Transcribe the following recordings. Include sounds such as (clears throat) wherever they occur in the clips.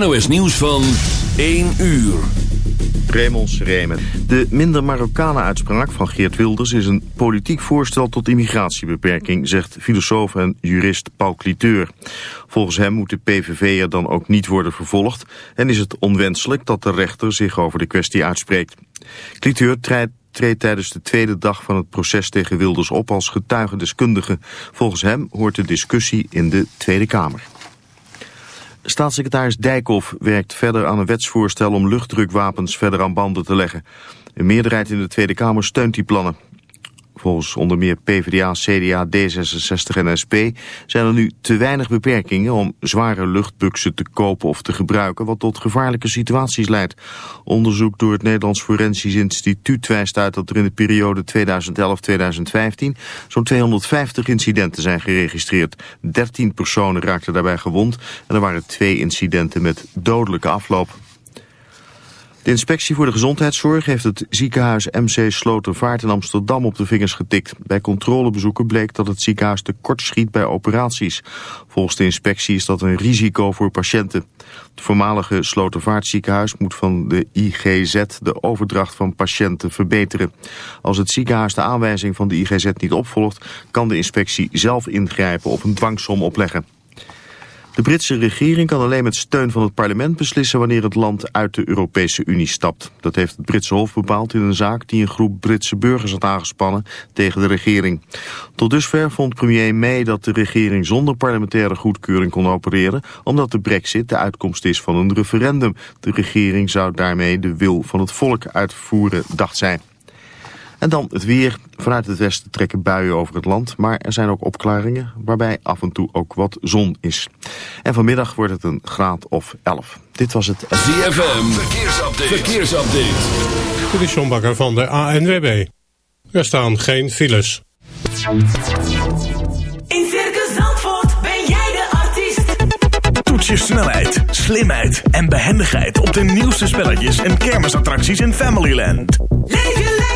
NOS Nieuws van 1 uur. Raymond Remen. De minder Marokkanen-uitspraak van Geert Wilders is een politiek voorstel tot immigratiebeperking, zegt filosoof en jurist Paul Cliteur. Volgens hem moet de PVV er dan ook niet worden vervolgd en is het onwenselijk dat de rechter zich over de kwestie uitspreekt. Cliteur treedt treedt tijdens de tweede dag van het proces tegen Wilders op als getuigendeskundige. Volgens hem hoort de discussie in de Tweede Kamer. Staatssecretaris Dijkhoff werkt verder aan een wetsvoorstel om luchtdrukwapens verder aan banden te leggen. Een meerderheid in de Tweede Kamer steunt die plannen. Volgens onder meer PvdA, CDA, D66 en SP zijn er nu te weinig beperkingen om zware luchtbuksen te kopen of te gebruiken, wat tot gevaarlijke situaties leidt. Onderzoek door het Nederlands Forensisch Instituut wijst uit dat er in de periode 2011-2015 zo'n 250 incidenten zijn geregistreerd. 13 personen raakten daarbij gewond en er waren twee incidenten met dodelijke afloop. De inspectie voor de gezondheidszorg heeft het ziekenhuis MC Slotervaart in Amsterdam op de vingers getikt. Bij controlebezoeken bleek dat het ziekenhuis tekort schiet bij operaties. Volgens de inspectie is dat een risico voor patiënten. Het voormalige Slotervaartziekenhuis moet van de IGZ de overdracht van patiënten verbeteren. Als het ziekenhuis de aanwijzing van de IGZ niet opvolgt, kan de inspectie zelf ingrijpen of een dwangsom opleggen. De Britse regering kan alleen met steun van het parlement beslissen wanneer het land uit de Europese Unie stapt. Dat heeft het Britse Hof bepaald in een zaak die een groep Britse burgers had aangespannen tegen de regering. Tot dusver vond premier May dat de regering zonder parlementaire goedkeuring kon opereren, omdat de brexit de uitkomst is van een referendum. De regering zou daarmee de wil van het volk uitvoeren, dacht zij. En dan het weer. Vanuit het westen trekken buien over het land, maar er zijn ook opklaringen waarbij af en toe ook wat zon is. En vanmiddag wordt het een graad of 11. Dit was het ZFM. Verkeersupdate. Verkeersupdate. Dit is John Bakker van de ANWB. Er staan geen files. In Circus Zandvoort ben jij de artiest. Toets je snelheid, slimheid en behendigheid op de nieuwste spelletjes en kermisattracties in Familyland. Leef je lekker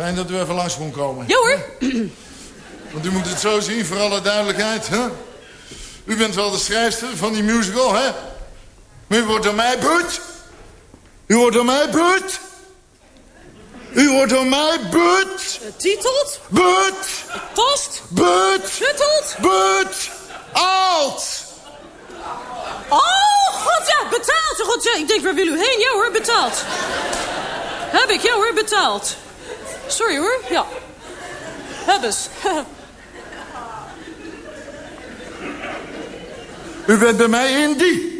Fijn dat u even langs kon komen. Ja hoor. (clears throat) Want u moet het zo zien, voor alle duidelijkheid. Hè? U bent wel de schrijfster van die musical, hè? Maar u wordt door mij but. U wordt door mij but. U wordt door mij but. Titelt, But. kost, But. snuttelt. But. Alt. Oh, god ja, betaald. God, ja. Ik denk, waar wil u heen? Ja hoor, betaald. Heb ik, ja hoor, betaald. Sorry hoor, ja. Heb eens. U bent bij mij in die.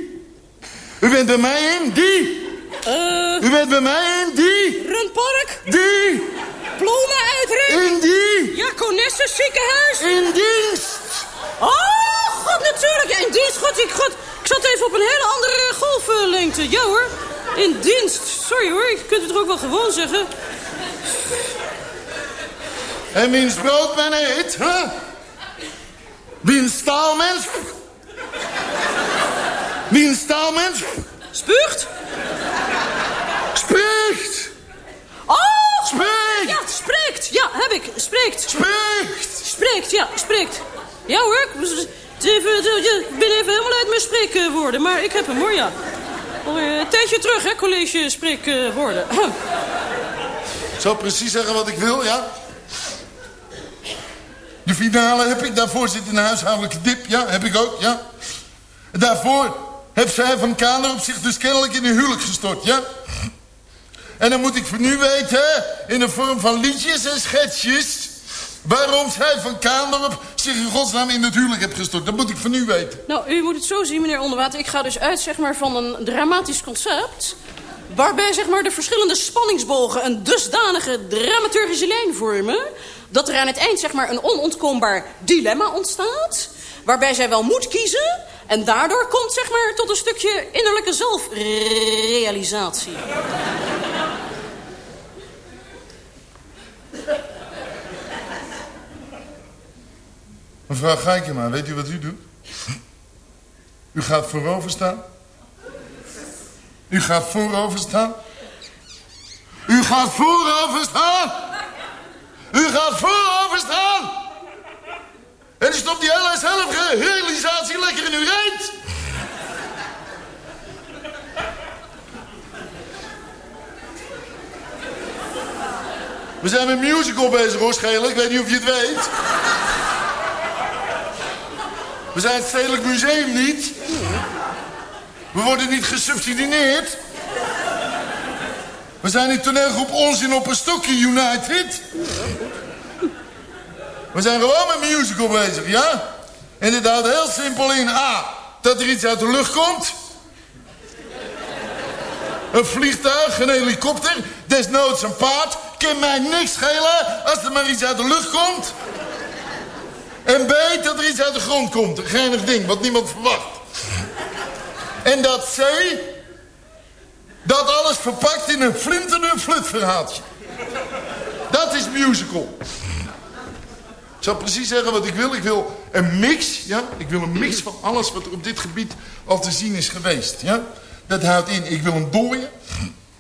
U bent bij mij in die. Eh, U bent bij mij in die. Rundpark, Die. bloemen uitrekken. In die. Ja, Conessus ziekenhuis. In dienst. Oh, god, natuurlijk. Ja, in dienst, god, ik, god. Ik zat even op een hele andere golflengte. Ja hoor, in dienst. Sorry hoor, ik kunt het toch ook wel gewoon zeggen. En wiens brood men eet, hè? Wiens staalmens... Wie een staalmens Spuugt? spreekt. Oh! Spreekt. Ja, spreekt. Ja, heb ik. Spreekt. Spreekt. Spreekt, ja, spreekt. Ja hoor, ik, ben even helemaal uit mijn spreekwoorden, maar ik heb hem hoor, ja. Alweer een tijdje terug, hè, college spreekwoorden. (clears throat) Zal precies zeggen wat ik wil, ja? De finale heb ik, daarvoor zit een huishoudelijke dip, ja, heb ik ook, ja? Daarvoor heeft zij van Kaner op zich dus kennelijk in een huwelijk gestort, ja? En dan moet ik van nu weten, in de vorm van liedjes en schetsjes... waarom zij van Kanerop zich in godsnaam in het huwelijk heeft gestort. Dat moet ik van nu weten. Nou, u moet het zo zien, meneer Onderwater. Ik ga dus uit zeg maar, van een dramatisch concept... waarbij zeg maar, de verschillende spanningsbogen een dusdanige dramaturgische lijn vormen... dat er aan het eind zeg maar, een onontkoombaar dilemma ontstaat... waarbij zij wel moet kiezen... en daardoor komt zeg maar, tot een stukje innerlijke zelfrealisatie. Mevrouw Geikema, weet u wat u doet? U gaat voorover staan. U gaat voorover staan. U gaat voorover staan. U gaat voorover staan. En u stopt die hele zelfrealisatie lekker in uw reet. We zijn met een musical bezig hoor, Schelen. Ik weet niet of je het weet. We zijn het Stedelijk Museum niet. We worden niet gesubsidieerd. We zijn die toneelgroep Onzin op een stokje United. We zijn gewoon met musical bezig, ja? En dit houdt heel simpel in. A, dat er iets uit de lucht komt. Een vliegtuig, een helikopter, desnoods een paard. Kan mij niks schelen als er maar iets uit de lucht komt. En B, dat er iets uit de grond komt. Een geinig ding, wat niemand verwacht. En dat C, dat alles verpakt in een flint en een flut verhaaltje. Dat is musical. Ik zal precies zeggen wat ik wil. Ik wil een mix, ja. Ik wil een mix van alles wat er op dit gebied al te zien is geweest, ja. Dat houdt in, ik wil een dooie.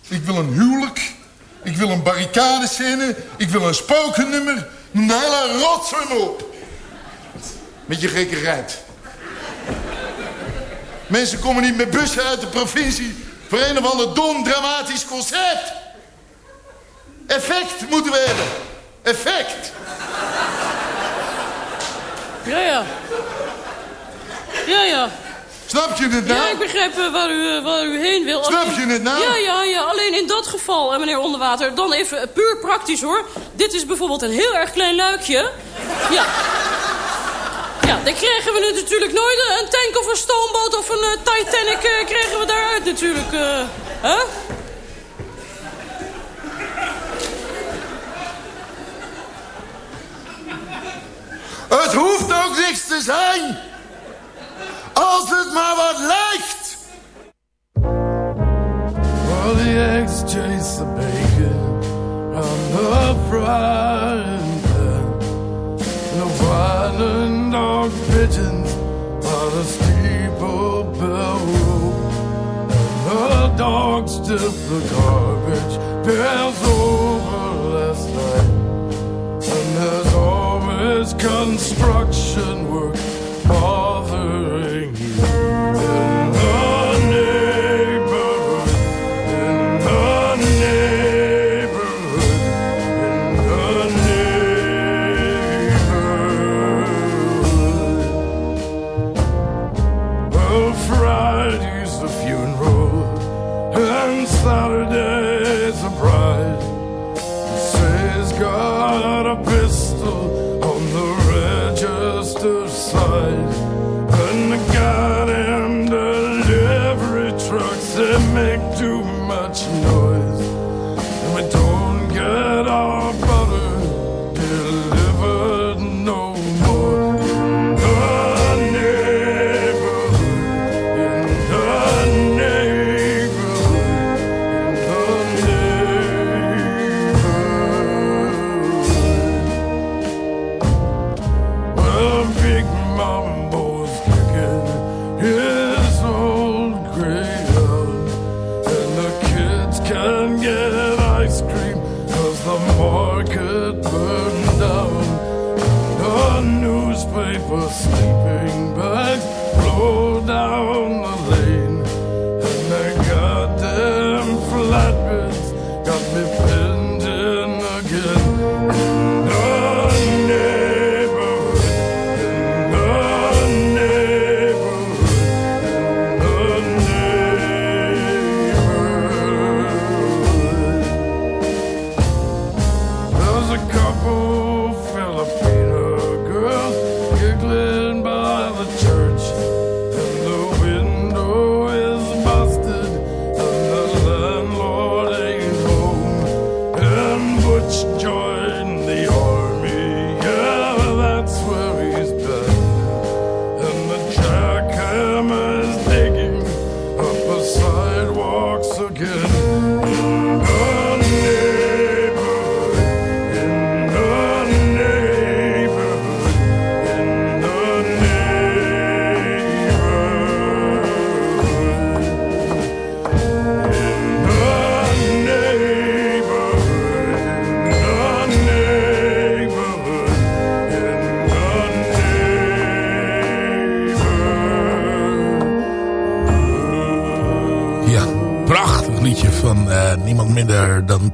Ik wil een huwelijk. Ik wil een barricadescène. Ik wil een spookennummer. Noem de hele rotzooi op. Met je gekkerheid. Mensen komen niet met bussen uit de provincie... voor een of ander dom dramatisch concert. Effect moeten we hebben. Effect. Ja, ja. Ja, ja. Snap je het nou? Ja, ik begrijp eh, waar, u, eh, waar u heen wil. Snap je het nou? Ja, ja, ja. Alleen in dat geval, eh, meneer Onderwater, dan even puur praktisch hoor. Dit is bijvoorbeeld een heel erg klein luikje. Ja. Ja, dan krijgen we natuurlijk nooit een tank of een stoomboot of een eh, Titanic eh, krijgen we daaruit natuurlijk. eh hè? Het hoeft ook niks te zijn. Als het maar wat lijkt. Well, the eggs chase the bacon on the. Pigeons by the steeple bell rope. The dogs tip the garbage pails over last night. And there's always construction work bothering you. soul.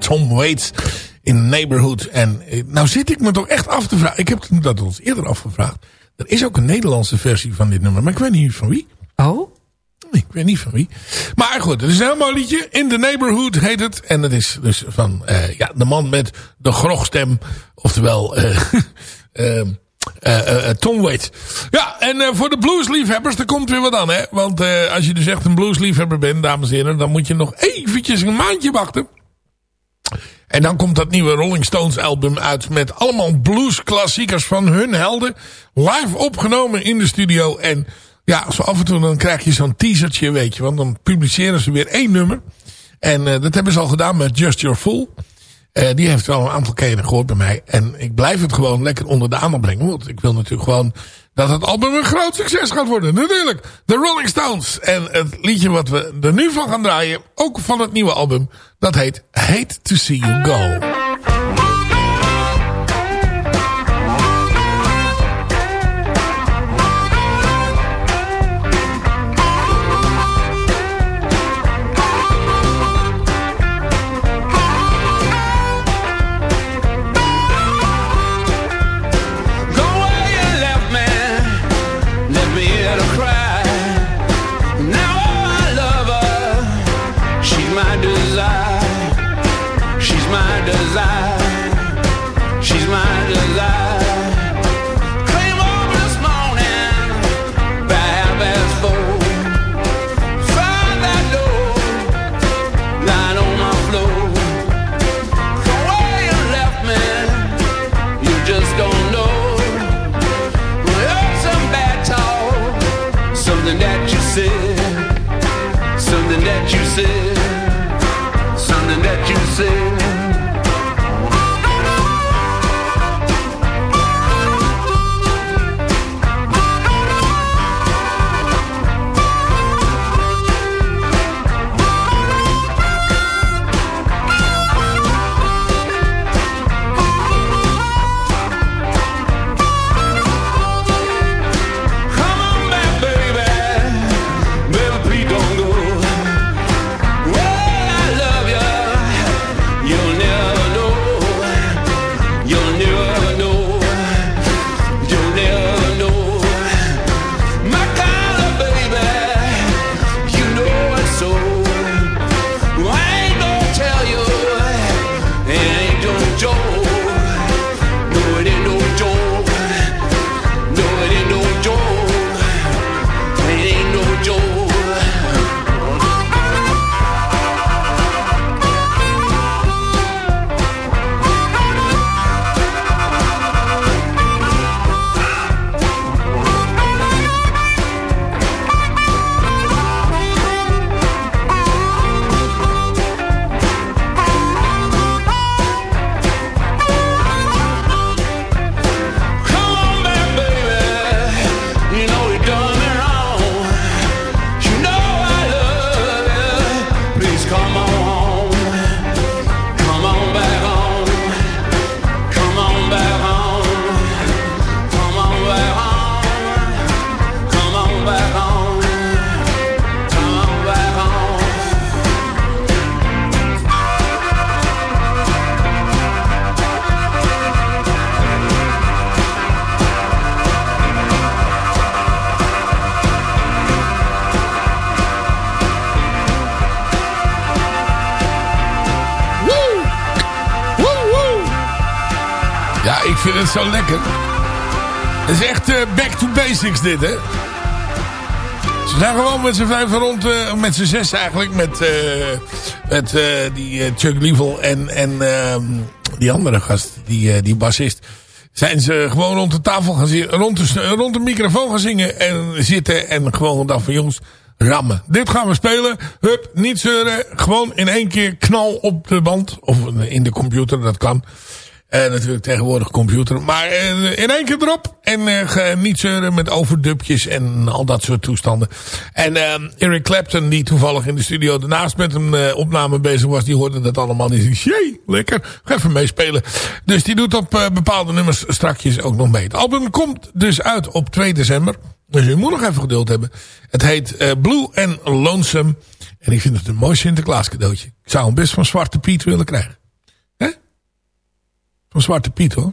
Tom Waits in Neighborhood. En eh, nou zit ik me toch echt af te vragen. Ik heb dat ons eerder afgevraagd. Er is ook een Nederlandse versie van dit nummer. Maar ik weet niet van wie. Oh? Ik weet niet van wie. Maar goed, het is een heel mooi liedje. In the Neighborhood heet het. En het is dus van eh, ja, de man met de grogstem. Oftewel eh, (laughs) Tom Waits. Ja, en voor de bluesliefhebbers, er komt weer wat aan. Hè? Want als je dus echt een bluesliefhebber bent, dames en heren. Dan moet je nog eventjes een maandje wachten. En dan komt dat nieuwe Rolling Stones album uit met allemaal bluesklassiekers van hun helden. Live opgenomen in de studio. En ja, zo af en toe dan krijg je zo'n teasertje, weet je. Want dan publiceren ze weer één nummer. En uh, dat hebben ze al gedaan met Just Your Fool. Uh, die heeft wel een aantal keren gehoord bij mij. En ik blijf het gewoon lekker onder de aandacht brengen. Want ik wil natuurlijk gewoon dat het album een groot succes gaat worden. Natuurlijk, de Rolling Stones. En het liedje wat we er nu van gaan draaien, ook van het nieuwe album, dat heet Hate to See You Go. Het zo lekker. Het is echt eh, back to basics dit, hè. Ze zijn gewoon met z'n vijf rond, eh, met z'n zes eigenlijk, met, eh, met die Chuck Level en, en ehm, die andere gast, die, die bassist. Zijn ze gewoon rond de tafel gaan zitten, rond de, rond de microfoon gaan zingen en zitten en gewoon dan van jongens, rammen. Dit gaan we spelen. Hup, niet zeuren. Gewoon in één keer knal op de band. Of in de computer, dat kan. Eh, natuurlijk tegenwoordig computer. Maar eh, in één keer erop. En ge- niet zeuren met overdubjes en al dat soort toestanden. En Eric Clapton, die toevallig in de studio daarnaast met een opname bezig was. Die hoorde dat allemaal. Die zei, jee, lekker. Ga even meespelen. Dus die doet op bepaalde nummers strakjes ook nog mee. Het album komt dus uit op 2 december. Dus u moet nog even geduld hebben. Het heet Blue and Lonesome. En ik vind het een mooi Sinterklaas cadeautje. Ik zou hem best van Zwarte Piet willen krijgen. Van Zwarte Piet hoor.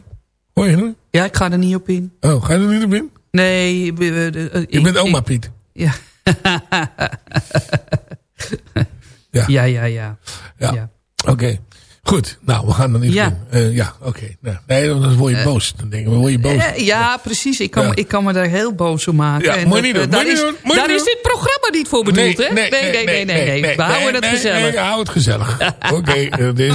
Hoor je hem? Ja, ik ga er niet op in. Oh, ga je er niet op in? Nee. de- eh, Je ik- bent oma Piet. Ja. Ja. ja, ja, ja. Ja. Ja. Oké. Goed. Nou, we gaan er niet Ja. in. Eh, ja, oké. Nou, nee, dan word je Eh. boos. Dan denk ik, dan word je boos. Eh, ja, precies. Ik kan, Ja. ik kan me daar heel boos om maken. Ja, En moet je niet doen, eh, moet Daar, je is, doen, moet je daar is doen. dit programma niet voor bedoeld, hè? Nee, nee, nee, nee. nee, We houden het gezellig. Nee, hou het gezellig. (laughs) Oké, eh, dit is...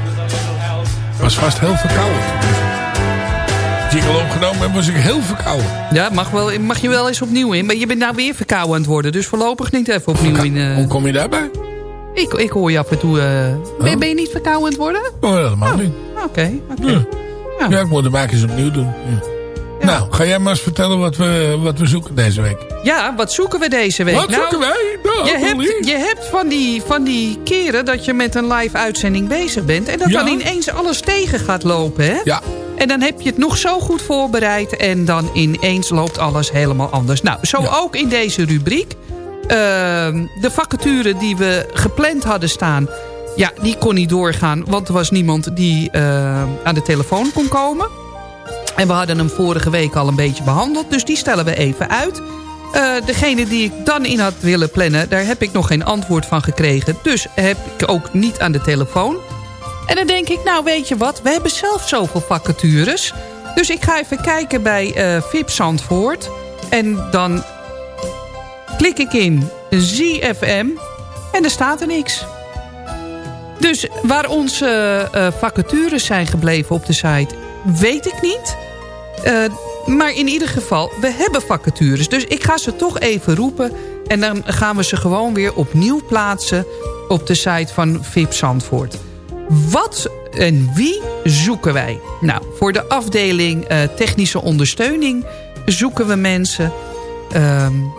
was vast heel verkouden. Jingle opgenomen en was ik heel verkouden. Ja, mag, wel, mag je wel eens opnieuw in. Maar je bent nou weer verkouden aan het worden. Dus voorlopig niet even opnieuw in. eh. Hoe kom je daarbij? Ik, ik hoor je af en toe... eh, ben, ben je niet verkouden aan het worden? Oh, helemaal niet. Oké, oké. Ja. Ja. Ja, ik moet het maar eens opnieuw doen. Ja. Nou, ga jij maar eens vertellen wat we, wat we zoeken deze week. Ja, wat zoeken we deze week? Wat Nou, zoeken wij? Nou, je, hebt, je hebt van die, van die keren dat je met een live uitzending bezig bent... en dat Ja. dan ineens alles tegen gaat lopen, hè? Ja. En dan heb je het nog zo goed voorbereid... en dan ineens loopt alles helemaal anders. Nou, zo ook in deze rubriek. Ehm, de vacature die we gepland hadden staan... ja, die kon niet doorgaan... want er was niemand die eh, aan de telefoon kon komen... En we hadden hem vorige week al een beetje behandeld. Dus die stellen we even uit. Eh, degene die ik dan in had willen plannen... daar heb ik nog geen antwoord van gekregen. Dus heb ik ook niet aan de telefoon. En dan denk ik, nou weet je wat... we hebben zelf zoveel vacatures. Dus ik ga even kijken bij eh VIP Zandvoort. En dan klik ik in ZFM. En er staat er niks. Dus waar onze eh, vacatures zijn gebleven op de site... weet ik niet... Uh, maar in ieder geval, we hebben vacatures. Dus ik ga ze toch even roepen. En dan gaan we ze gewoon weer opnieuw plaatsen op de site van VIP Zandvoort. Wat en wie zoeken wij? Nou, voor de afdeling uh, technische ondersteuning zoeken we mensen. Um,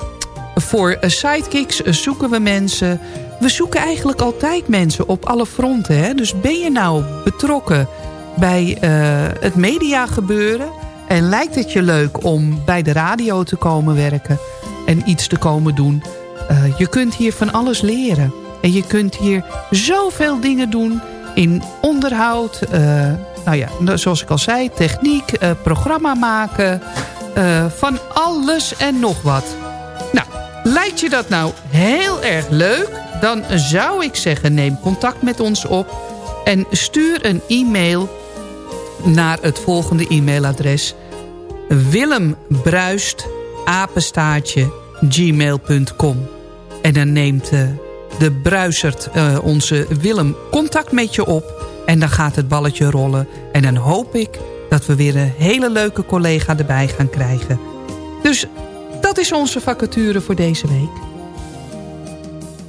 voor uh, sidekicks zoeken we mensen. We zoeken eigenlijk altijd mensen op alle fronten. Hè? Dus ben je nou betrokken bij uh, het mediagebeuren... En lijkt het je leuk om bij de radio te komen werken en iets te komen doen? Uh, je kunt hier van alles leren. En je kunt hier zoveel dingen doen in onderhoud. Uh, nou ja, zoals ik al zei, techniek, programma maken. van alles en nog wat. Nou, lijkt je dat nou heel erg leuk? Dan zou ik zeggen, neem contact met ons op. En stuur een e-mail naar het volgende e-mailadres. Willem Bruist, apenstaartje, gmail.com. En dan neemt uh, de bruisert, uh, onze Willem, contact met je op. En dan gaat het balletje rollen. En dan hoop ik dat we weer een hele leuke collega erbij gaan krijgen. Dus dat is onze vacature voor deze week.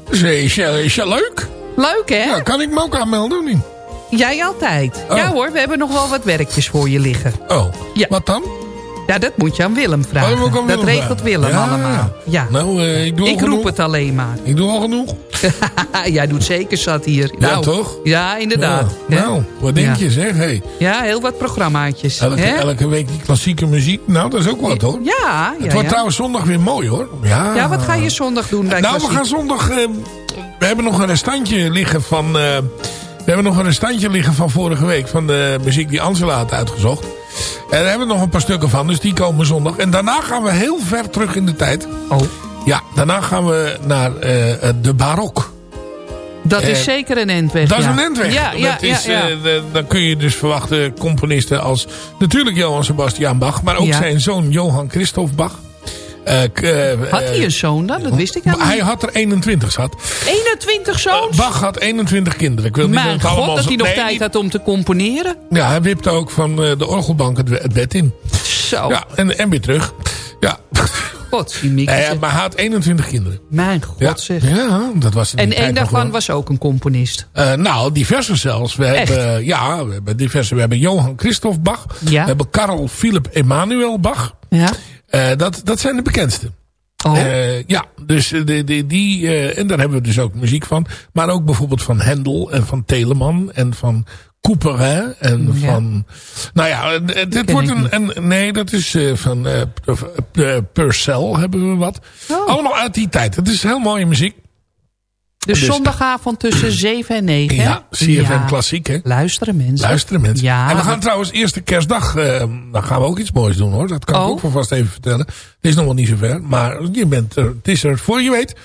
Is, is, is, is leuk? Leuk, hè? Ja, kan ik me ook aanmelden niet? Jij altijd. Ja hoor, we hebben nog wel wat werkjes voor je liggen. Oh, ja. wat dan? Ja, dat moet je aan Willem vragen. Oh, dat regelt vragen. Willem Ja, allemaal. Ja. Nou, eh, ik doe Ik roep genoeg. het alleen maar. Ik doe al genoeg. (laughs) Jij doet zeker zat hier. Ja, Nou, toch? Ja, inderdaad. Ja, nou, wat denk je zeg? Hey, Ja, heel wat programmaatjes. elke, elke week die klassieke muziek. Nou, dat is ook wat hoor. Ja, ja, het wordt trouwens zondag weer mooi hoor. Ja, Ja, wat ga je zondag doen bij Nou, we gaan zondag... eh, we hebben nog een restantje liggen van... eh, we hebben nog een restantje liggen van vorige week. Van de muziek die Angela had uitgezocht. En daar hebben we nog een paar stukken van. Dus die komen zondag. En daarna gaan we heel ver terug in de tijd. Oh. Ja, daarna gaan we naar eh, de barok. Dat is Eh, zeker een endweg. Dat is een endweg. Ja, ja, dat is, ja, eh, dan kun je dus verwachten componisten als natuurlijk Johann Sebastian Bach. Maar ook zijn zoon Johann Christoph Bach. Eh, eh, Had eh, hij een zoon dan? Dat wist ik maar helemaal Hij niet. had er 21 zat. 21 zoons? Bach had 21 kinderen. Ik wil niet dat allemaal god, dat hij nog Nee, tijd niet- had om te componeren. Ja, hij wipte ook van eh, de orgelbank het, bed in. Zo. Ja, en, en weer terug. Ja. God, die Mieke. Eh, maar hij had 21 kinderen. Mijn god Ja, zeg. ja dat was En één daarvan was ook een componist. Eh, nou, diverse zelfs. We Echt? hebben, ja, we hebben diverse. We hebben Johann Christoph Bach. Ja. We hebben Karl Philipp Emanuel Bach. Ja. Eh, dat, dat zijn de bekendste. Oh. Eh, ja, dus eh, de, de, die, eh, en daar hebben we dus ook muziek van. Maar ook bijvoorbeeld van Hendel en van Telemann en van Couperin en Ja. van... Nou ja, eh, dit wordt een, een... Nee, dat is eh, van eh, eh, Purcell hebben we wat. Oh. Allemaal uit die tijd. Het is heel mooie muziek. Dus, Dus- zondagavond tussen (clears throat) 7 en 9. hè? Ja, CFM Ja. klassiek hè. Luisteren mensen. Luisteren mensen. Ja. En we gaan trouwens eerste kerstdag, eh, dan gaan we ook iets moois doen hoor. Dat kan ik Oh. ook wel vast even vertellen. Het is nog wel niet zover, maar je bent er, het is er voor je weet.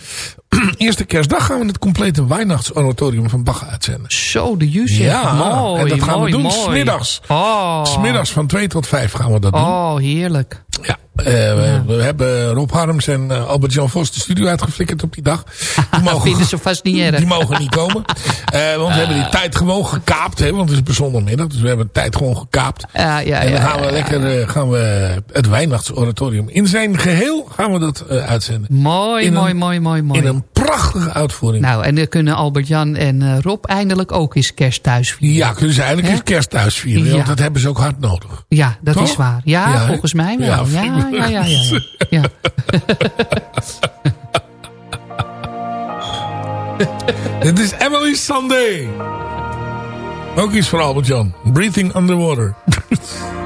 (clears throat) eerste kerstdag gaan we het complete Weihnachtsoratorium van Bach uitzenden. Zo, de Jusje. Ja, mooi, en dat gaan mooi, we doen mooi. smiddags. Oh. Smiddags van 2 tot 5 gaan we dat doen. Oh, heerlijk. Ja, eh, we, we hebben Rob Harms en eh, Albert-Jan Vos de studio uitgeflikkerd op die dag. Die (laughs) Dat vinden ze vast niet erg. (laughs) Die mogen niet komen. Eh, want we hebben die tijd gewoon gekaapt. Hè, want het is op zondagmiddag. Dus we hebben de tijd gewoon gekaapt. Ja, ja, en dan gaan we lekker gaan we het Weihnachtsoratorium. In zijn geheel gaan we dat uitzenden. Mooi, In een- mooi, mooi, mooi, mooi. In een prachtige uitvoering. Nou, en dan kunnen Albert-Jan en eh, Rob eindelijk ook eens kerst thuis vieren. ja, kunnen ze eigenlijk Hè? eens kerst thuis vieren. Ja. Want dat hebben ze ook hard nodig. Ja, dat Toch? is waar. Ja, volgens mij wel. Ja, Ja, ja, ja, ja. ja, (laughs) ja. (laughs) Dit is Emily Sunday. Ook iets voor Albert-Jan. Breathing Underwater. (laughs)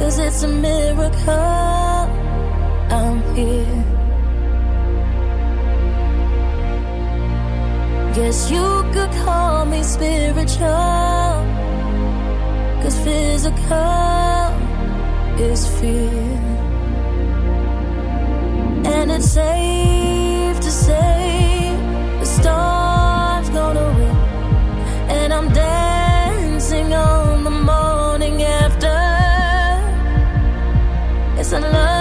cause it's a miracle I'm here. Guess you could call me spiritual, cause physical is fear. And it's safe to say the storm's gonna win and I'm dancing and love.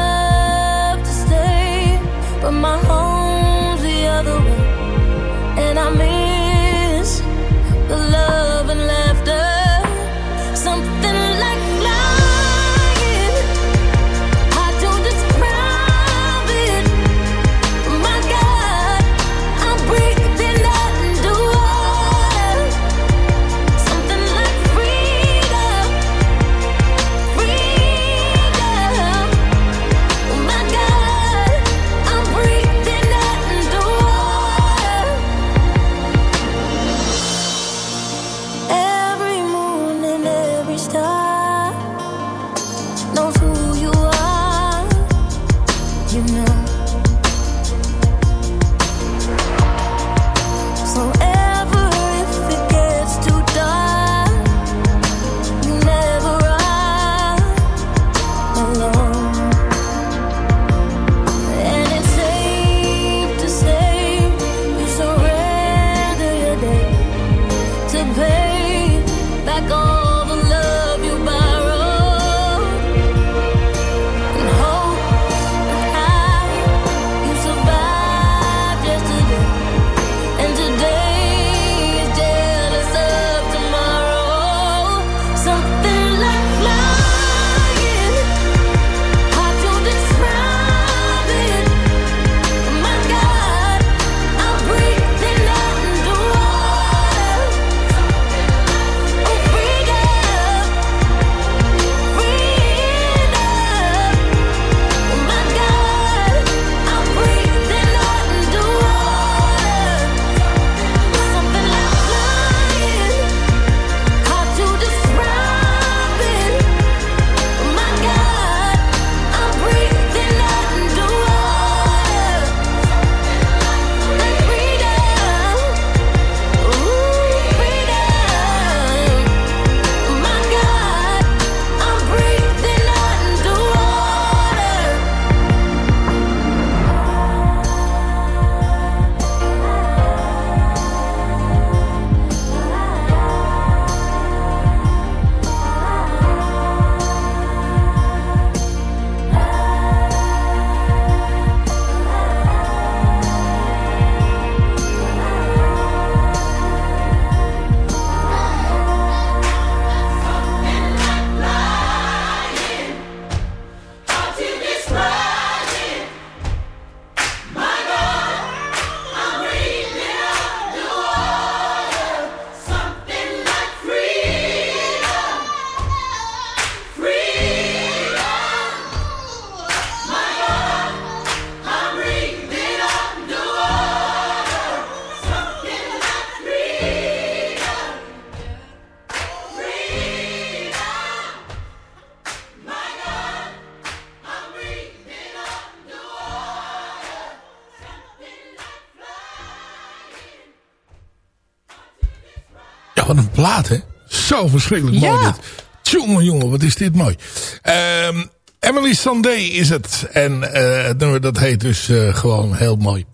Plaat, hè? Zo verschrikkelijk mooi Ja. dit. Jongen, jongen, wat is dit mooi. Ehm, Emily Sandé is het. En eh, nummer dat heet dus eh, gewoon heel mooi.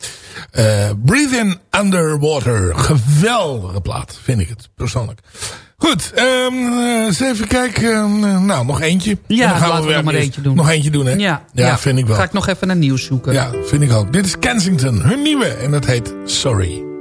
Eh, Breathe in Underwater. Geweldige plaat, vind ik het persoonlijk. Goed, ehm, eh, eens even kijken. Nou, nog eentje. Ja, dan gaan laten we weer nog maar eentje doen. Nog eentje doen, hè? Ja, ja, vind ik wel. Ga ik nog even naar nieuws zoeken. Ja, vind ik ook. Dit is Kensington, hun nieuwe. En dat heet. Sorry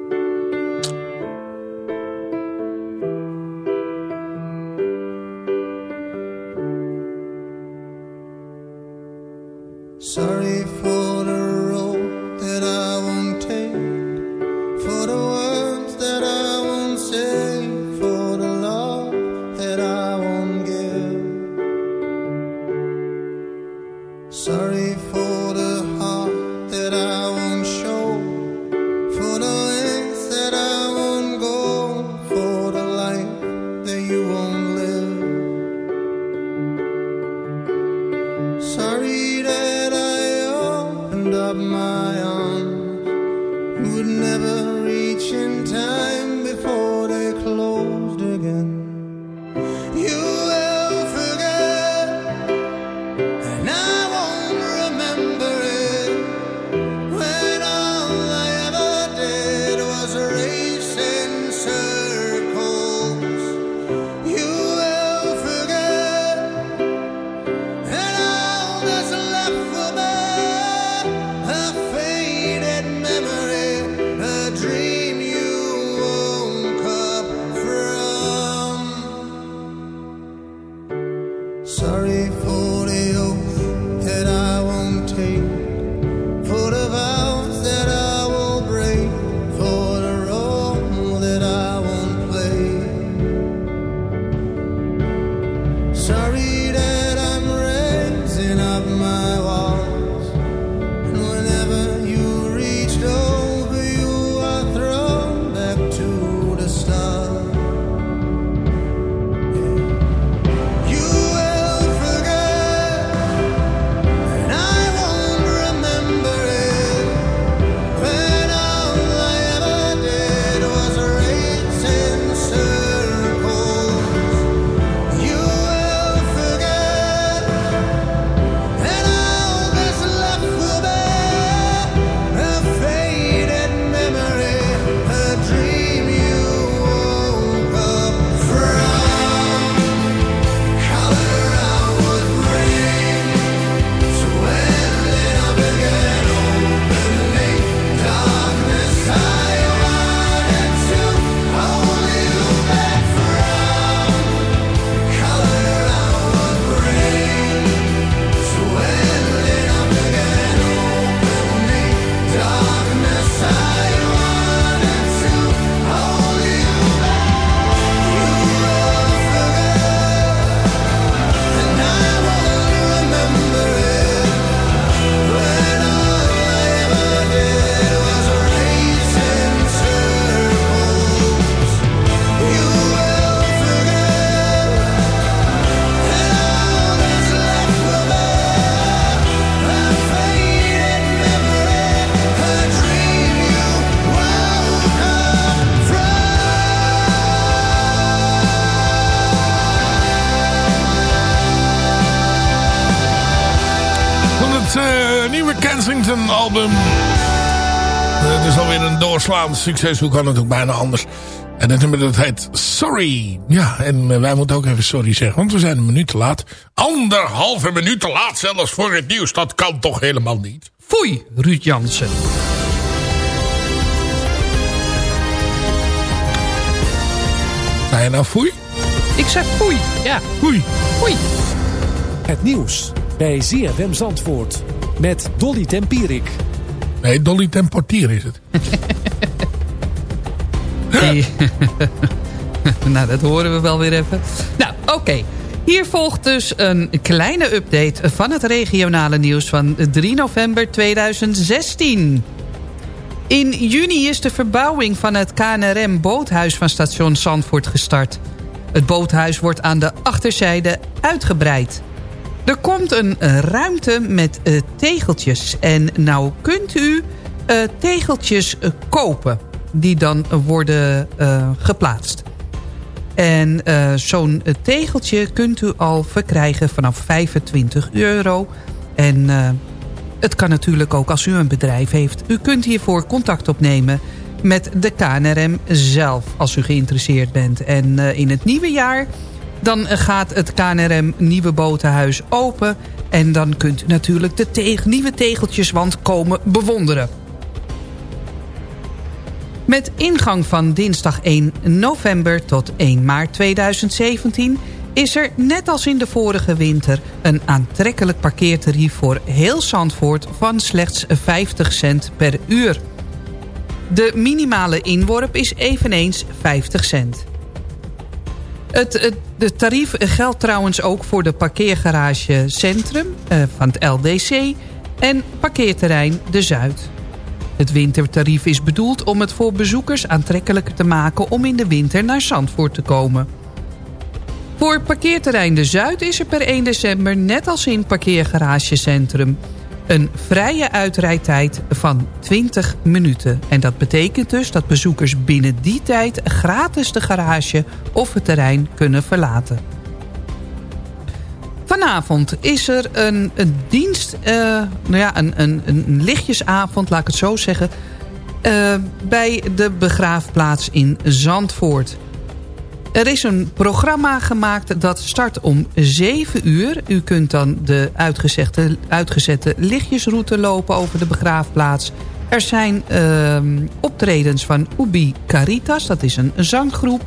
succes. Hoe kan het ook bijna anders? En het nummer dat heet Sorry. Ja, en eh, wij moeten ook even sorry zeggen. Want we zijn een minuut te laat. Anderhalve minuut te laat zelfs voor het nieuws. Dat kan toch helemaal niet? Foei, Ruud Jansen. Zei je nou foei? Ik zeg foei, ja. Foei. Foei. Het nieuws bij ZFM Zandvoort met Dolly Tempierik. Nee, Dolly Temportier is het. (laughs) (laughs) Nou, dat horen we wel weer even. Nou, oké. Hier volgt dus een kleine update van het regionale nieuws van 3 november 2016. In juni is de verbouwing van het KNRM-boothuis van station Zandvoort gestart. Het boothuis wordt aan de achterzijde uitgebreid. Er komt een ruimte met eh, tegeltjes. En nou kunt u eh, tegeltjes eh, kopen die dan worden eh, geplaatst. En uh, zo'n tegeltje kunt u al verkrijgen vanaf 25 euro. En uh, het kan natuurlijk ook als u een bedrijf heeft. U kunt hiervoor contact opnemen met de KNRM zelf als u geïnteresseerd bent. En in het nieuwe jaar dan gaat het KNRM Nieuwe Botenhuis open. En dan kunt u natuurlijk de nieuwe tegeltjeswand komen bewonderen. Met ingang van dinsdag 1 november tot 1 maart 2017 is er, net als in de vorige winter... een aantrekkelijk parkeertarief voor heel Zandvoort van slechts 50 cent per uur. De minimale inworp is eveneens 50 cent. Het, het de tarief geldt trouwens ook voor de parkeergarage Centrum uh, van het LDC... en parkeerterrein De Zuid. Het wintertarief is bedoeld om het voor bezoekers aantrekkelijker te maken... om in de winter naar Zandvoort te komen. Voor parkeerterrein De Zuid is er per 1 december... net als in parkeergarage Centrum... een vrije uitrijdtijd van 20 minuten. En dat betekent dus dat bezoekers binnen die tijd... gratis de garage of het terrein kunnen verlaten. Vanavond is er een, dienst, uh, nou ja, een, een, een lichtjesavond, laat ik het zo zeggen... Uh, bij de begraafplaats in Zandvoort. Er is een programma gemaakt dat start om 7 uur. U kunt dan de uitgezette, lichtjesroute lopen over de begraafplaats. Er zijn uh, optredens van Ubi Caritas, dat is een zanggroep...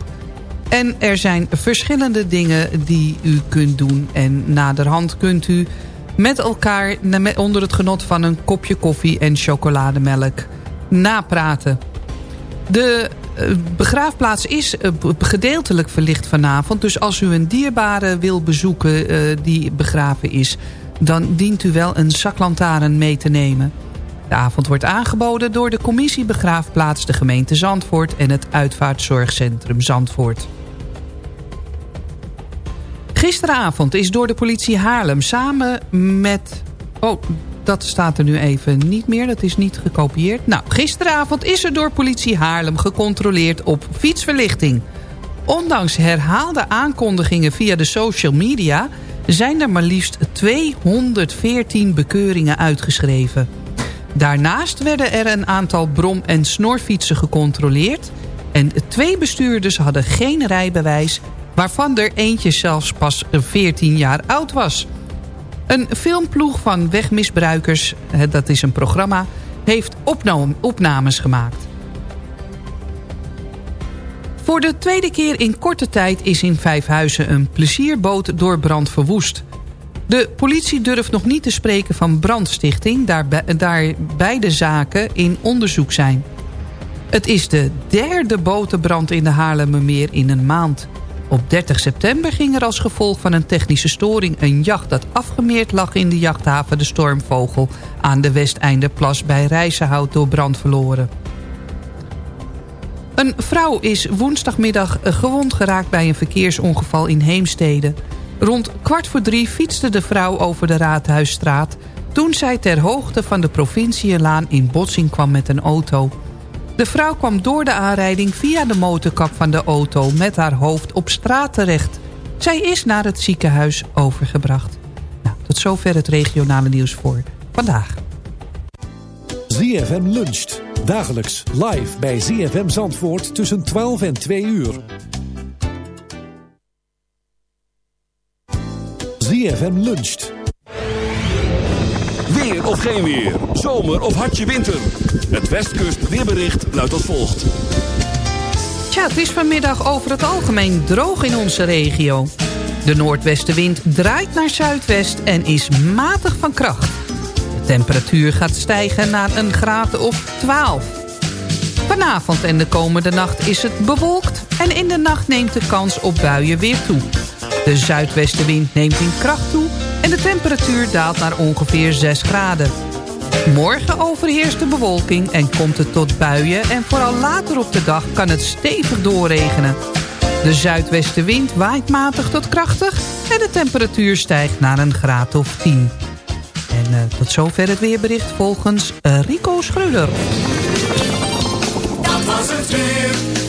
En er zijn verschillende dingen die u kunt doen. En naderhand kunt u met elkaar onder het genot van een kopje koffie en chocolademelk napraten. De eh, begraafplaats is eh, gedeeltelijk verlicht vanavond. Dus als u een dierbare wil bezoeken uh, die begraven is... dan dient u wel een zaklantaarn mee te nemen. De avond wordt aangeboden door de commissie Begraafplaats de gemeente Zandvoort... en het uitvaartzorgcentrum Zandvoort. Gisteravond is door de politie Haarlem samen met... Oh, dat staat er nu even niet meer. Dat is niet gekopieerd. Nou, gisteravond is er door politie Haarlem gecontroleerd op fietsverlichting. Ondanks herhaalde aankondigingen via de social media... zijn er maar liefst 214 bekeuringen uitgeschreven. Daarnaast werden er een aantal brom- en snorfietsen gecontroleerd... en twee bestuurders hadden geen rijbewijs waarvan er eentje zelfs pas 14 jaar oud was. Een filmploeg van wegmisbruikers, dat is een programma, heeft opnames gemaakt. Voor de tweede keer in korte tijd is in Vijfhuizen een plezierboot door brand verwoest. De politie durft nog niet te spreken van brandstichting, daar, daar beide zaken in onderzoek zijn. Het is de derde botenbrand in de Haarlemmermeer in een maand. Op 30 september ging er als gevolg van een technische storing... een jacht dat afgemeerd lag in de jachthaven De Stormvogel... aan de Westeinderplas bij Rijzenhout door brand verloren. Een vrouw is woensdagmiddag gewond geraakt bij een verkeersongeval in Heemstede. Rond kwart voor drie fietste de vrouw over de Raadhuisstraat... toen zij ter hoogte van de provincielaan in botsing kwam met een auto... De vrouw kwam door de aanrijding via de motorkap van de auto met haar hoofd op straat terecht. Zij is naar het ziekenhuis overgebracht. Nou, tot zover het regionale nieuws voor vandaag. ZFM luncht. Dagelijks live bij ZFM Zandvoort tussen 12 en 2 uur. ZFM luncht. Weer of geen weer. Zomer of hartje winter. Het Westkust weerbericht luidt als volgt. Tja, het is vanmiddag over het algemeen droog in onze regio. De noordwestenwind draait naar zuidwest en is matig van kracht. De temperatuur gaat stijgen naar een graad of 12. Vanavond en de komende nacht is het bewolkt... en in de nacht neemt de kans op buien weer toe. De zuidwestenwind neemt in kracht toe... en de temperatuur daalt naar ongeveer 6 graden. Morgen overheerst de bewolking en komt het tot buien... en vooral later op de dag kan het stevig doorregenen. De zuidwestenwind waait matig tot krachtig... en de temperatuur stijgt naar een graad of 10. En uh, tot zover het weerbericht volgens uh, Rico Schreuder. Dat was het weer.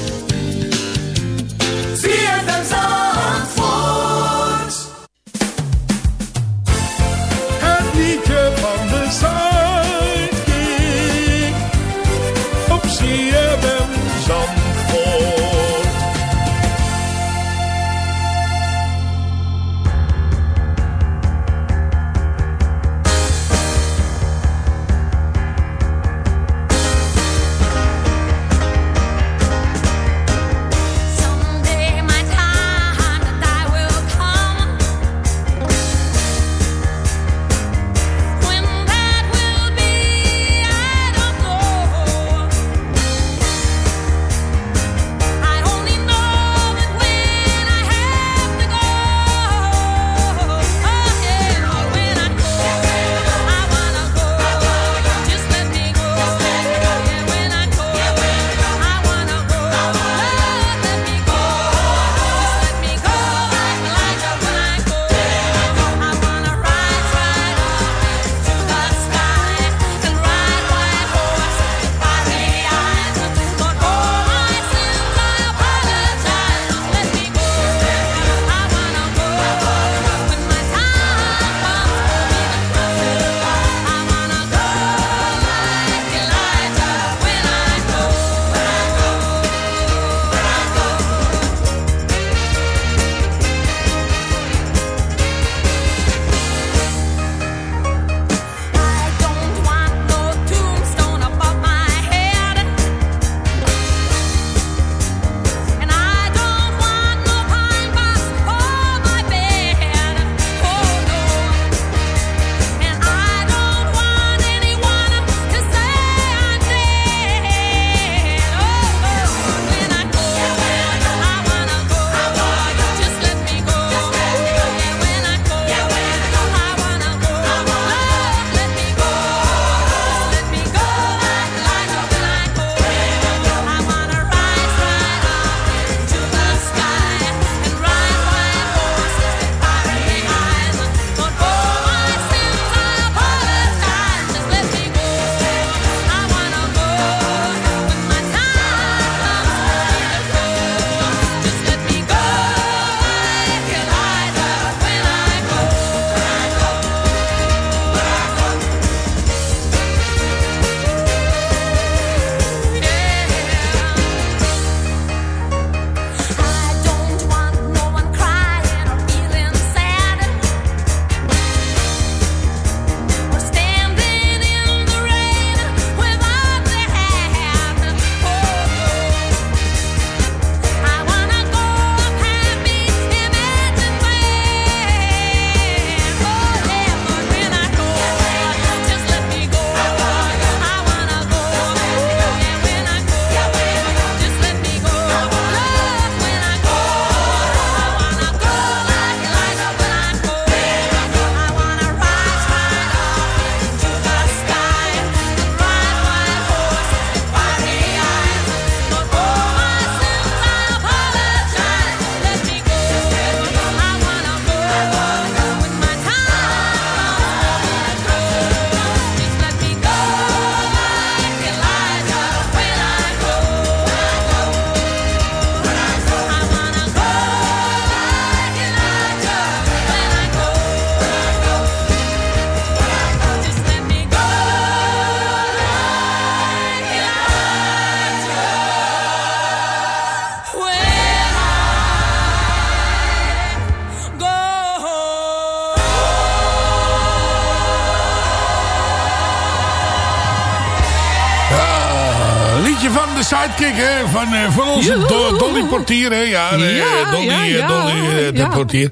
Sidekick, hè? Van, eh, van onze. Do- Dolly Portier, hè? Ja, eh, Ja, Dolly, ja, eh, ja, Dolly de ja. Portier.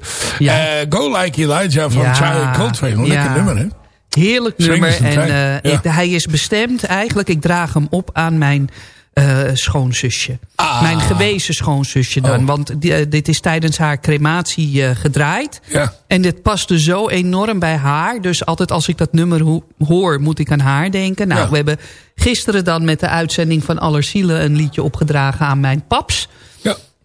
Go Like Elijah van Charlie Coltrane. Lekker nummer, hè? Heerlijk nummer. En ik- hij is bestemd eigenlijk. Ik draag hem op aan mijn eh, schoonzusje. Ah. Mijn gewezen schoonzusje dan. Oh. Want die, eh, dit is tijdens haar crematie eh, gedraaid. Ja. En dit paste zo enorm bij haar. Dus altijd als ik dat nummer ho- hoor, moet ik aan haar denken. Nou, Ja. we hebben gisteren dan met de uitzending van Allerzielen... een liedje opgedragen aan mijn paps.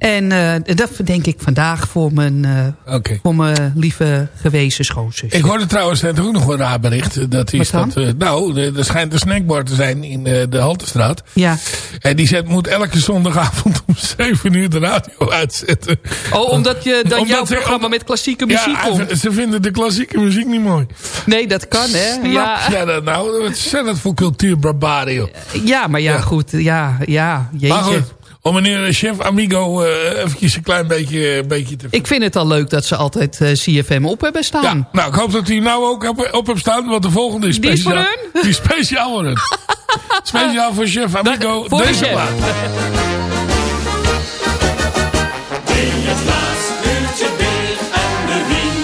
En eh, dat denk ik vandaag voor mijn, eh, voor mijn lieve gewezen schoonzusje. Ik hoorde trouwens net ook nog een raar bericht. Dat is dat, eh, nou, er schijnt een snackbar te zijn in eh, de Haltestraat. Ja. En die zet, moet elke zondagavond om (laughs) 7 uur de radio uitzetten. Oh, omdat, je, dan Omdat jouw ze- programma met klassieke muziek ja, komt. ze vinden de klassieke muziek niet mooi. Nee, dat kan, hè? Snap Ja, dat nou? Wat zijn dat voor cultuurbarbaren, joh? ja, maar ja, goed. Ja, ja, Maar jeetje. goed, om meneer Chef Amigo eh eventjes een klein beetje, beetje te... Ik vind het al leuk dat ze altijd eh, CFM op hebben staan. Ja, nou, ik hoop dat hij nou ook op, op hebt staan, want de volgende is Die is speciaal. voor hun? Die is speciaal voor hun. (laughs) speciaal voor Chef Amigo. voor de deze chef. plaat. In het laatste uurtje weer en de wien.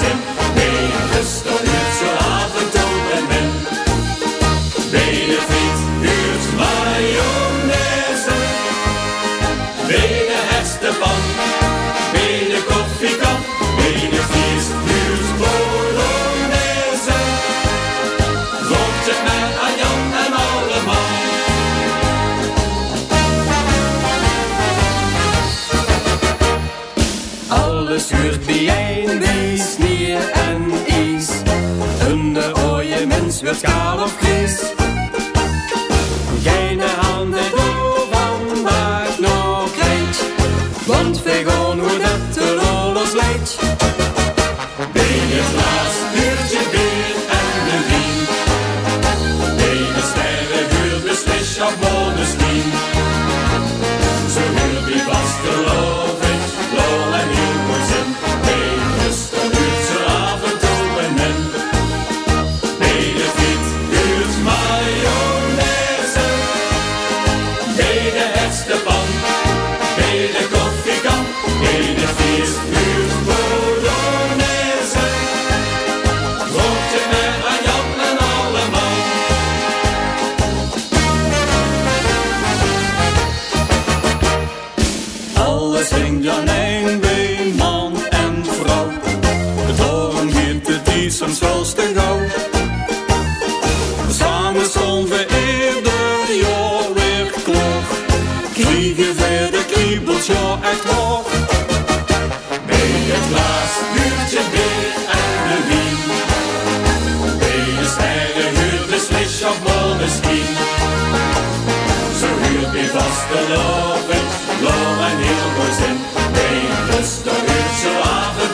Heel bij vastelovend, blauw en heel zin. Bij een rustig uurtje af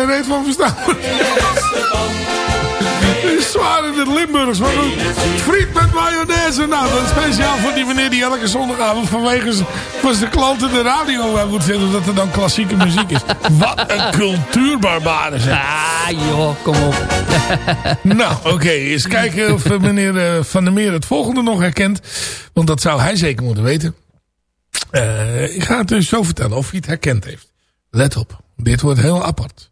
geen reet van verstaan. Het is zwaar in het Limburgs. Maar goed, friet met mayonaise. Nou, dat is speciaal voor die meneer die elke zondagavond vanwege zijn klanten de radio aan moet zetten. Omdat er dan klassieke muziek is. Wat een cultuurbarbaren zeg. Ah, joh, kom op. (laughs) Nou, oké. eens kijken of eh, meneer eh, Van der Meer het volgende nog herkent. Want dat zou hij zeker moeten weten. Eh, ik ga het dus zo vertellen of hij het herkend heeft. Let op. Dit wordt heel apart.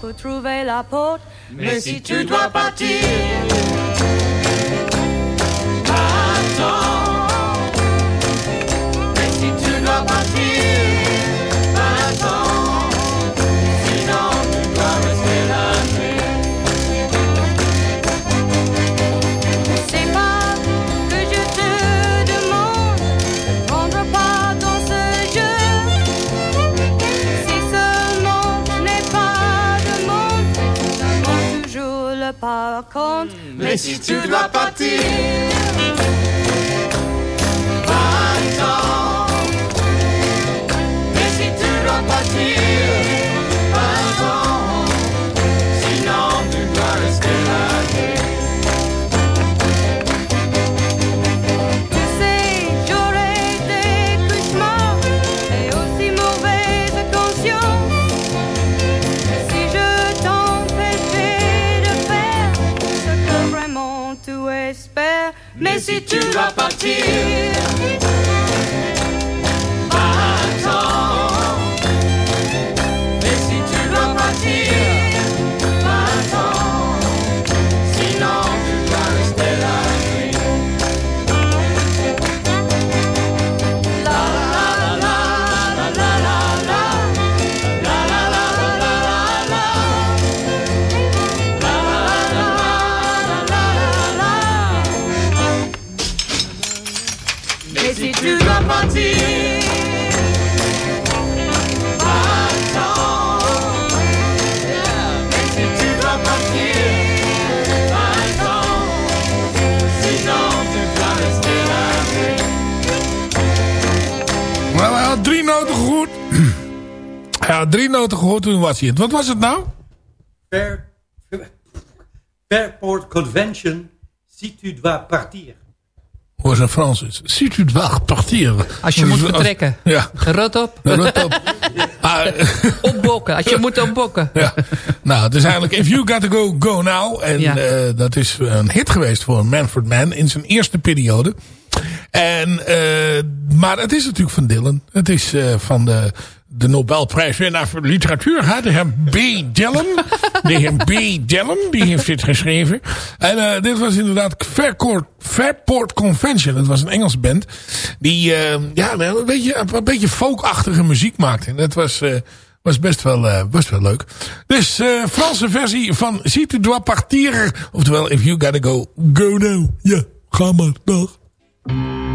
Pour trouver la porte. Mais si tu dois partir, attends. Compte. Mais si tu dois partir, va-t'en. Mais si tu dois partir, mais si tu dois partir, Had drie noten gehoord toen was hij het. Wat was het nou? Fair, Fairport Convention, si tu dois partir. Hoe is het Frans? is? Si tu dois partir. Als je moet vertrekken. Ja. Rot op. (laughs) Rot op. (laughs) opbokken. Als je (laughs) moet opbokken. Ja. Nou, het is eigenlijk If You Gotta Go, Go Now. En Ja. eh, dat is een hit geweest voor Manfred Mann in zijn eerste periode. En, eh, maar het is natuurlijk van Dylan. Het is eh, van de, de Nobelprijswinnaar voor de literatuur. De heer B. Dylan. De heer B. Dylan, die heeft dit geschreven. En eh, dit was inderdaad Fairport, Fairport Convention. Het was een Engelse band. Die eh, ja, een beetje, een beetje folkachtige muziek maakte. En dat was... eh, was best wel, best wel leuk. Dus Franse versie van Si tu dois partir. Oftewel, if you gotta go, go now. Ja, ga maar. Dag. Thank you.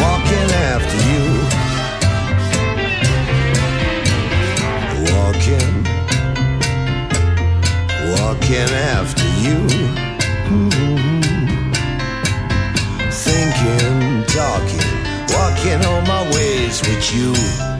Walking, after you. Walking, walking after you. Thinking, talking, walking on my ways with you.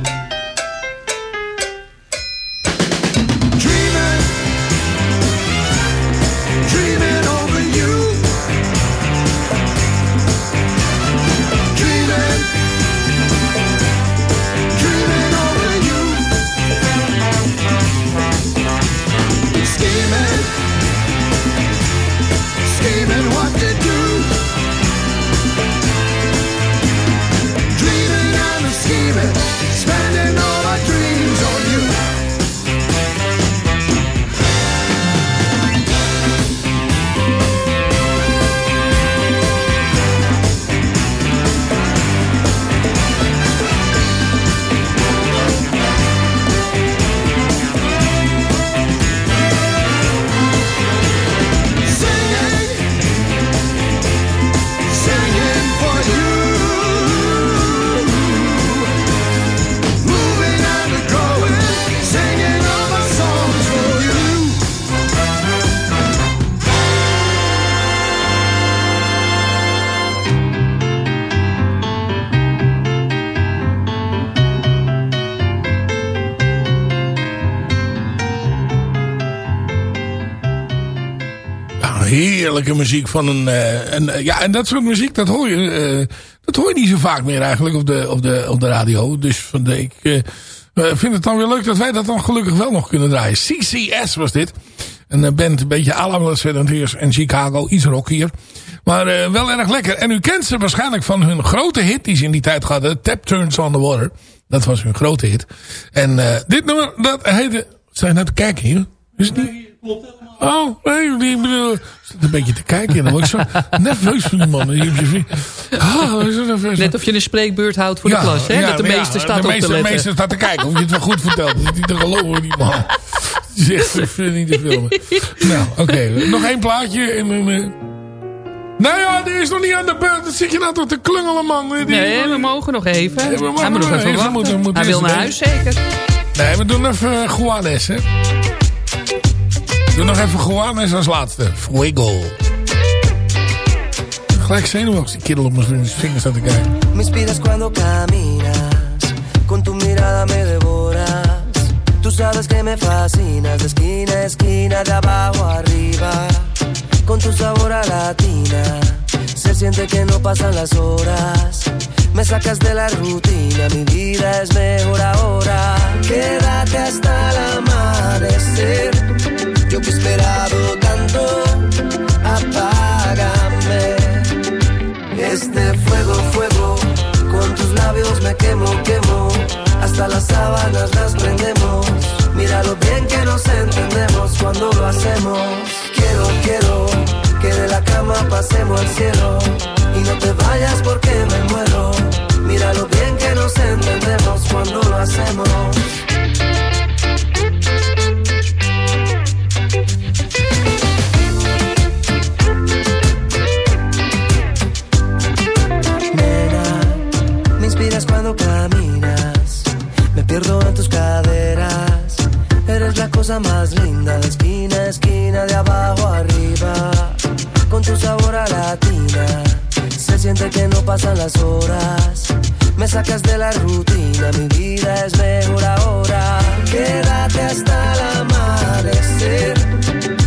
Heerlijke muziek van een... eh, een eh, ja, en dat soort muziek, dat hoor je, eh, dat hoor je niet zo vaak meer eigenlijk op de, op de, op de radio. Dus van de, ik vind het dan weer leuk dat wij dat dan gelukkig wel nog kunnen draaien. CCS was dit. Een band een beetje à en Chicago. Iets rockier. Maar wel erg lekker. En u kent ze waarschijnlijk van hun grote hit die ze in die tijd hadden. Tap Turns on the Water. Dat was hun grote hit. En dit nummer, dat heette... Zijn te kijken hier? Is het niet? Oh, nee, ik bedoel... Een beetje te kijken. En dan word ik zo nerveus van die man. Die op je vriend. Ah, ik zo nerveus. Net of je een spreekbeurt houdt voor de klas. Hè? dat de ja, meester staat de op meester, te De meester staat te kijken of je het wel goed vertelt. Niet te geloven, die man. Die zegt, ik vind het niet te filmen. Nou, oké. Nog één plaatje. En dan... eh, Nou ja, die is nog niet aan de beurt. Dat zit je nou toch te klungelen, man. Die- Nee, we mogen nog even. we mogen Hij moet nog even even. wachten. Moeten- moeten Hij wil naar huis zeker. Nee, we doen even uh, Juanes, hè. Doe nog even Juanes als laatste. Fuego. Gelijk zenuwachtig, die kerel op mijn vingers staat te kijken. Me inspiras cuando caminas, con tu mirada me devoras. Tú sabes que me fascinas, de esquina a esquina, de abajo arriba. Con tu sabor a latina, se siente que no pasan las horas. Me sacas de la rutina, mi vida es mejor ahora. Quédate hasta el amanecer. Que he esperado tanto, apágame. Este fuego, fuego, con tus labios me quemo, quemo. Hasta las sábanas las prendemos. Mira lo bien que nos entendemos cuando lo hacemos. Quiero, quiero que de la cama pasemos al cielo. Y no te vayas porque me muero. Mira lo bien que nos entendemos cuando lo hacemos. Sacas de la rutina, mi vida es mejor ahora. Quédate hasta el amanecer.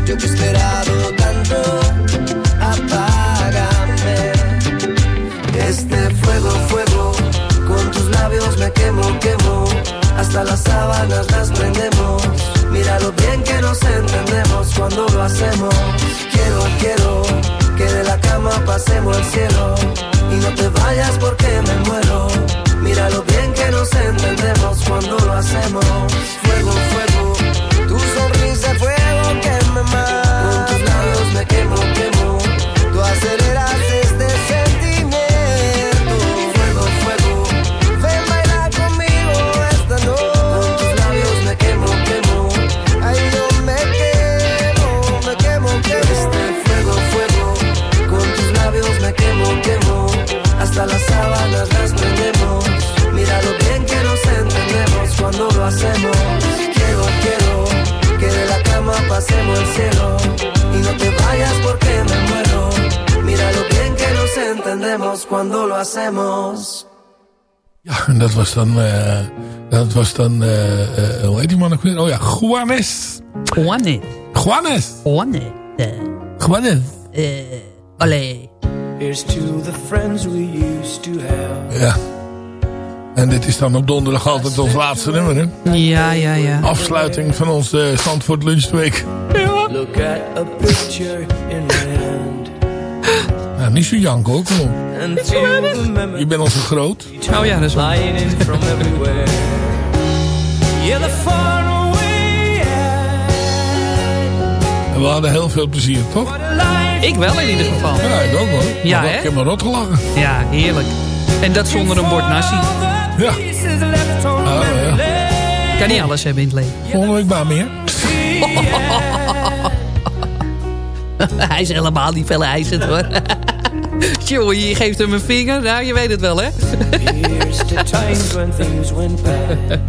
Yo que he esperado tanto, apágame. Este fuego, fuego, con tus labios me quemo, quemo. Hasta las sábanas las prendemos. Mira lo bien que nos entendemos cuando lo hacemos. Quiero, quiero que de la cama pasemos al cielo. Y no te vayas porque me muero. Mira lo bien que nos entendemos cuando lo hacemos. Fuego, fuego, tu sonrisa fuego que me mata. Hasta las sábanas las prendemos. Mira lo bien que nos entendemos cuando lo hacemos. Quiero, quiero que de la cama pasemos al cielo. Y no te vayas porque me muero. Mira lo bien que nos entendemos cuando lo hacemos. Ja, en dat was dan... eh dat was dan... eh eh, hoe heet die man ook weer? Oh ja, Juanes. Juanes. Juanes. Juanes. Juanes. Eh, allee. Here's to the friends we used to have. Ja. En dit is dan op donderdag altijd ons laatste nummer, hè? Ja, ja, ja. Afsluiting van onze Zandvoort Lunchweek. Look at a picture in my hand. Nou, niet zo jank hoor, kom op. Je bent al zo groot. Oh ja, dat is waar. En we hadden heel veel plezier, toch? Ik wel in ieder geval. Ja, ik ook hoor. Ja? Ik heb me rot gelachen. Ja, heerlijk. En dat zonder een bord nasi. Ja. Oh, ja. Kan niet alles hebben in het leven. Volgende week maar meer. (laughs) Hij is helemaal niet veel eisend hoor. (laughs) Tjoh, je geeft hem een vinger. Nou, je weet het wel hè. Here's times when things went bad.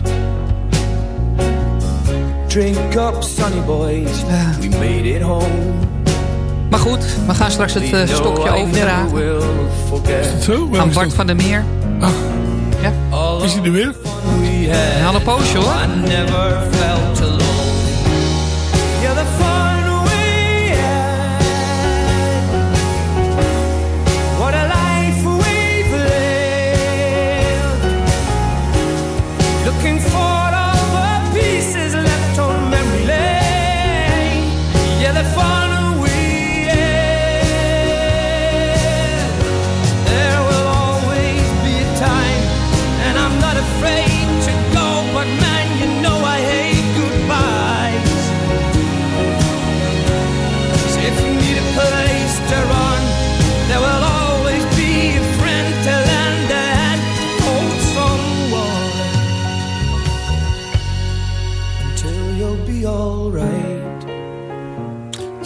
Drink up, sunny boys. We made it home. Maar goed, we gaan straks het eh, stokje overdragen will forget. Zo, aan is Bart dat? van der Meer. Ja, Is hij er weer? We had. al een poosje hoor.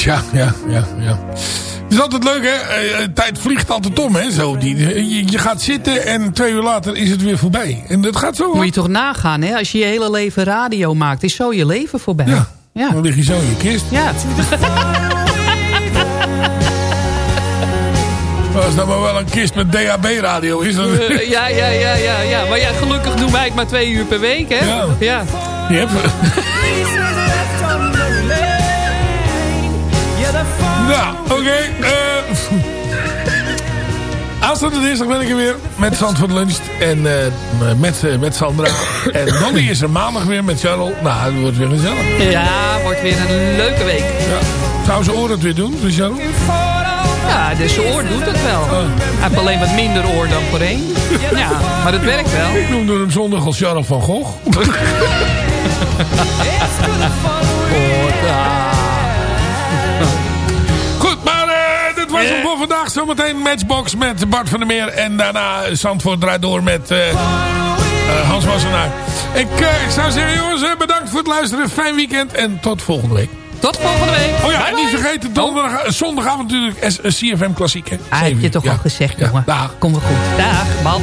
Ja, ja, ja, ja. Het is altijd leuk, hè? Eh, eh, tijd vliegt altijd om, hè? Zo, die, je, je gaat zitten en twee uur later is het weer voorbij. En dat gaat zo. Moet je toch nagaan, hè? Als je je hele leven radio maakt, is zo je leven voorbij. Ja. Dan lig je zo in je kist. Ja. (laughs) Als dat maar wel een kist met DAB-radio is. Dan... Eh, ja, ja, ja, ja, ja. Maar ja, gelukkig doen wij het maar twee uur per week, hè? Ja. ja. Je hebt... Nou, oké. eh, Aanstaande dinsdag ben ik er weer met Zandvoort Lunch en eh, met, eh, met Sandra. En Donnie is er maandag weer met Charles. Nou, het wordt weer gezellig. Ja, wordt weer een leuke week. Ja. Zou ze oor het weer doen, voor Charles? Ja, de zijn oor doet het wel. Hij heeft alleen wat minder oor dan voorheen. Ja, maar het werkt wel. Ik noemde hem zondag als Charles van Gogh. (laughs) Goed, was hem voor vandaag. Zometeen Matchbox met Bart van der Meer. En daarna Zandvoort draait door met eh, eh, Hans Wassenaar. Ik, eh, ik zou zeggen, jongens, eh, bedankt voor het luisteren. Fijn weekend en tot volgende week. Tot volgende week. Oh ja, Bye en niet bye. vergeten, donderdag, eh, zondagavond natuurlijk eh, CFM Klassiek. Hè? Ah, heb je toch Ja. al gezegd, Ja, jongen. dag. Kom wel goed. Dag, man.